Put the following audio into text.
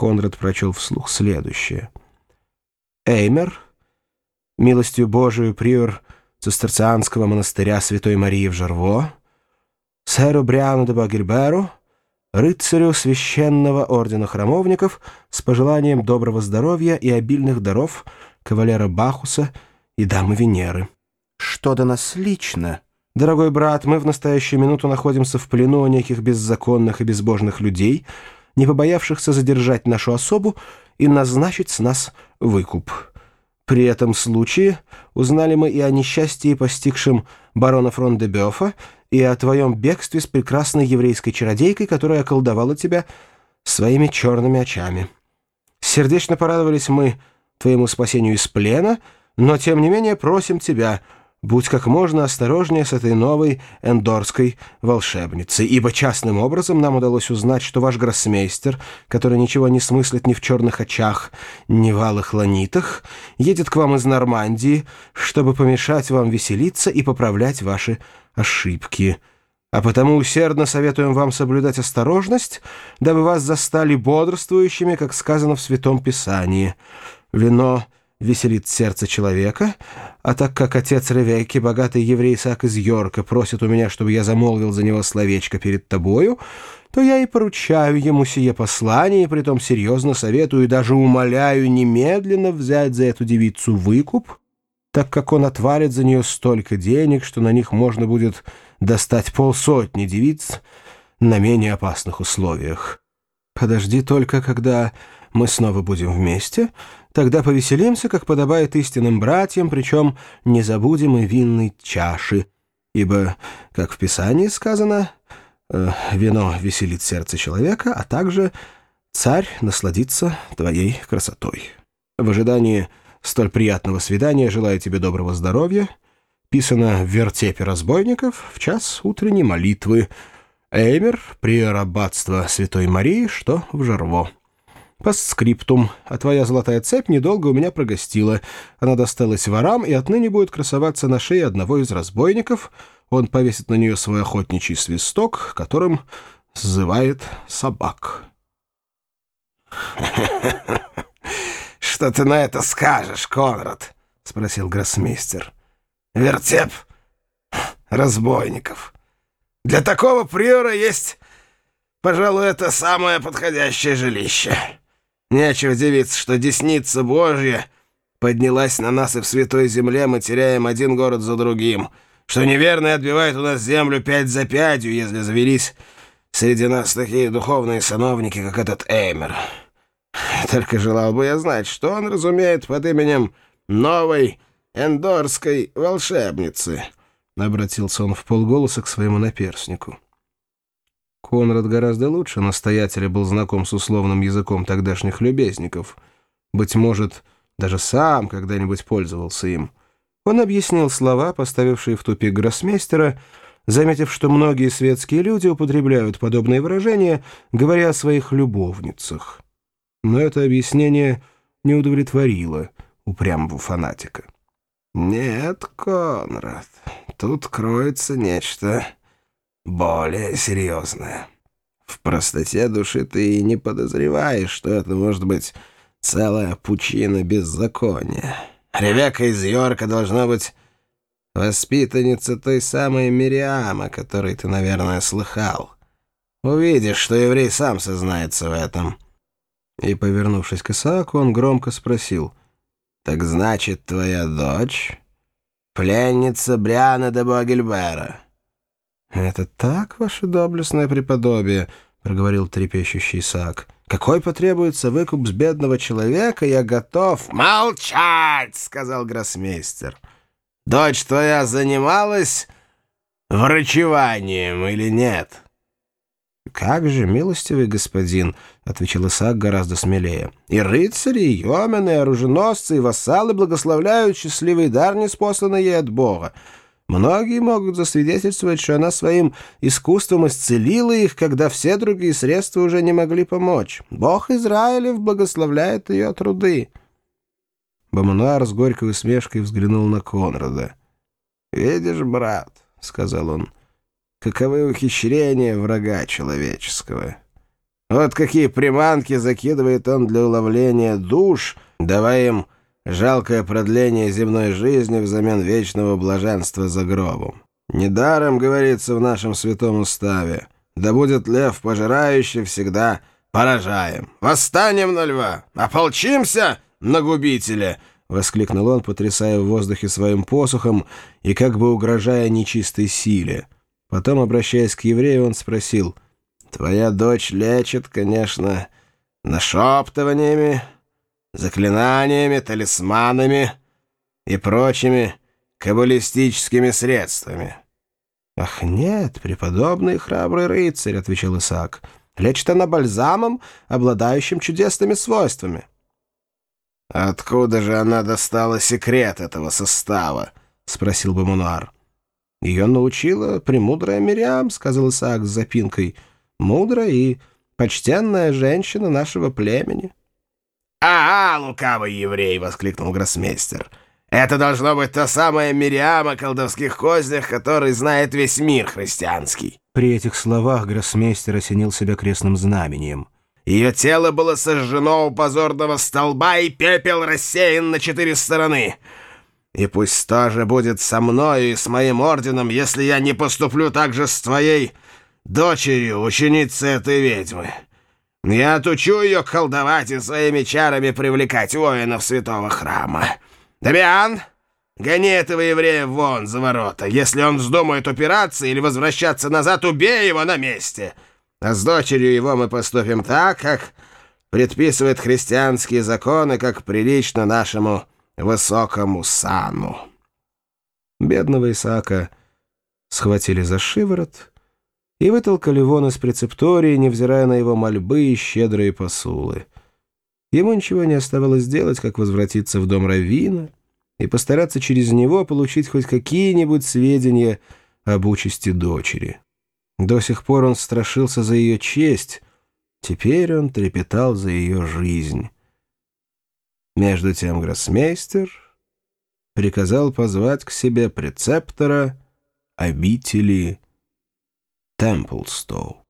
Конрад прочел вслух следующее. Эймер, милостью Божию приор цистерцианского монастыря Святой Марии в Жарво, сэру Бриану де Багельберу, рыцарю священного ордена храмовников с пожеланием доброго здоровья и обильных даров кавалера Бахуса и дамы Венеры. Что до нас лично? Дорогой брат, мы в настоящую минуту находимся в плену неких беззаконных и безбожных людей, не побоявшихся задержать нашу особу и назначить с нас выкуп. При этом случае узнали мы и о несчастье, постигшем барона фрон де Бёфа, и о твоем бегстве с прекрасной еврейской чародейкой, которая околдовала тебя своими черными очами. Сердечно порадовались мы твоему спасению из плена, но, тем не менее, просим тебя — Будь как можно осторожнее с этой новой эндорской волшебницей, ибо частным образом нам удалось узнать, что ваш гроссмейстер, который ничего не смыслит ни в черных очах, ни в алых ланитах, едет к вам из Нормандии, чтобы помешать вам веселиться и поправлять ваши ошибки. А потому усердно советуем вам соблюдать осторожность, дабы вас застали бодрствующими, как сказано в Святом Писании. Вино — веселит сердце человека, а так как отец Ревекки, богатый еврей Исаак из Йорка, просит у меня, чтобы я замолвил за него словечко перед тобою, то я и поручаю ему сие послание, и притом серьезно советую и даже умоляю немедленно взять за эту девицу выкуп, так как он отвалит за нее столько денег, что на них можно будет достать полсотни девиц на менее опасных условиях. Подожди только, когда мы снова будем вместе, тогда повеселимся, как подобает истинным братьям, причем не забудем и винной чаши. Ибо, как в Писании сказано, э, вино веселит сердце человека, а также царь насладится твоей красотой. В ожидании столь приятного свидания желаю тебе доброго здоровья. Писано в вертепе разбойников в час утренней молитвы. Эймер, приор аббатства Святой Марии, что в Жарво. Постскриптум. А твоя золотая цепь недолго у меня прогостила. Она досталась ворам и отныне будет красоваться на шее одного из разбойников. Он повесит на нее свой охотничий свисток, которым сзывает собак. «Что ты на это скажешь, Конрад?» — спросил гроссмейстер. «Вертеп разбойников. Для такого приора есть, пожалуй, это самое подходящее жилище». Нечего удивиться, что десница Божья поднялась на нас и в святой земле мы теряем один город за другим, что неверные отбивают у нас землю пять за пятью, если завелись среди нас такие духовные сановники, как этот Эймер. Только желал бы я знать, что он разумеет под именем новой эндорской волшебницы, — обратился он в полголоса к своему наперснику. Конрад гораздо лучше настоятеля был знаком с условным языком тогдашних любезников. Быть может, даже сам когда-нибудь пользовался им. Он объяснил слова, поставившие в тупик гроссмейстера, заметив, что многие светские люди употребляют подобные выражения, говоря о своих любовницах. Но это объяснение не удовлетворило упрямого фанатика. «Нет, Конрад, тут кроется нечто более серьезное. В простоте души ты и не подозреваешь, что это может быть целая пучина беззакония. Ревека из Йорка должна быть воспитанница той самой Мириам, о которой ты, наверное, слыхал. Увидишь, что еврей сам сознается в этом». И, повернувшись к Исааку, он громко спросил, «Так значит, твоя дочь — пленница Бриана де Буагельбера?» «Это так, ваше доблестное преподобие?» — проговорил трепещущий Исаак. «Какой потребуется выкуп с бедного человека, я готов...» «Молчать!» — сказал гроссмейстер. «Дочь твоя занималась врачеванием или нет?» «Как же, милостивый господин!» — отвечал Исаак гораздо смелее. «И рыцари, и йомены, и оруженосцы, и вассалы благословляют счастливый дар, неспосланный ей от Бога. Многие могут засвидетельствовать, что она своим искусством исцелила их, когда все другие средства уже не могли помочь. Бог Израилев благословляет ее труды». Бамануар с горькой усмешкой взглянул на Конрада. «Видишь, брат», — сказал он, — «каковы ухищрения врага человеческого. Вот какие приманки закидывает он для уловления душ, давая им жалкое продление земной жизни взамен вечного блаженства за гробом. Недаром говорится в нашем святом уставе, да будет лев пожирающий всегда поражаем. Восстанем на льва, ополчимся на губителя!» — воскликнул он, потрясая в воздухе своим посохом и как бы угрожая нечистой силе. Потом, обращаясь к еврею, он спросил, «Твоя дочь лечит, конечно, нашептываниями, заклинаниями, талисманами и прочими каббалистическими средствами». «Ах, нет, преподобный храбрый рыцарь», — отвечал Исаак, — «лечит она бальзамом, обладающим чудесными свойствами». «Откуда же она достала секрет этого состава?» — спросил Бамунуар. «Ее научила премудрая Мириам», — сказал Исаак с запинкой, — «мудрая и почтенная женщина нашего племени». «А, -а лукавый еврей!» — воскликнул гроссмейстер. «Это должно быть та самая Мириам о колдовских кознях, который знает весь мир христианский». При этих словах гроссмейстер осенил себя крестным знамением — ее тело было сожжено у позорного столба, и пепел рассеян на четыре стороны. И пусть тоже будет со мною и с моим орденом, если я не поступлю так же с твоей дочерью, ученицей этой ведьмы. Я отучу ее колдовать и своими чарами привлекать воинов святого храма. Дамиан, гони этого еврея вон за ворота. Если он вздумает упираться или возвращаться назад, убей его на месте». А с дочерью его мы поступим так, как предписывает христианские законы, как прилично нашему высокому сану». Бедного Исаака схватили за шиворот и вытолкали вон из прецептории, невзирая на его мольбы и щедрые посулы. Ему ничего не оставалось делать, как возвратиться в дом Равина и постараться через него получить хоть какие-нибудь сведения об участи дочери. До сих пор он страшился за ее честь, теперь он трепетал за ее жизнь. Между тем гроссмейстер приказал позвать к себе прецептора обители Temple though.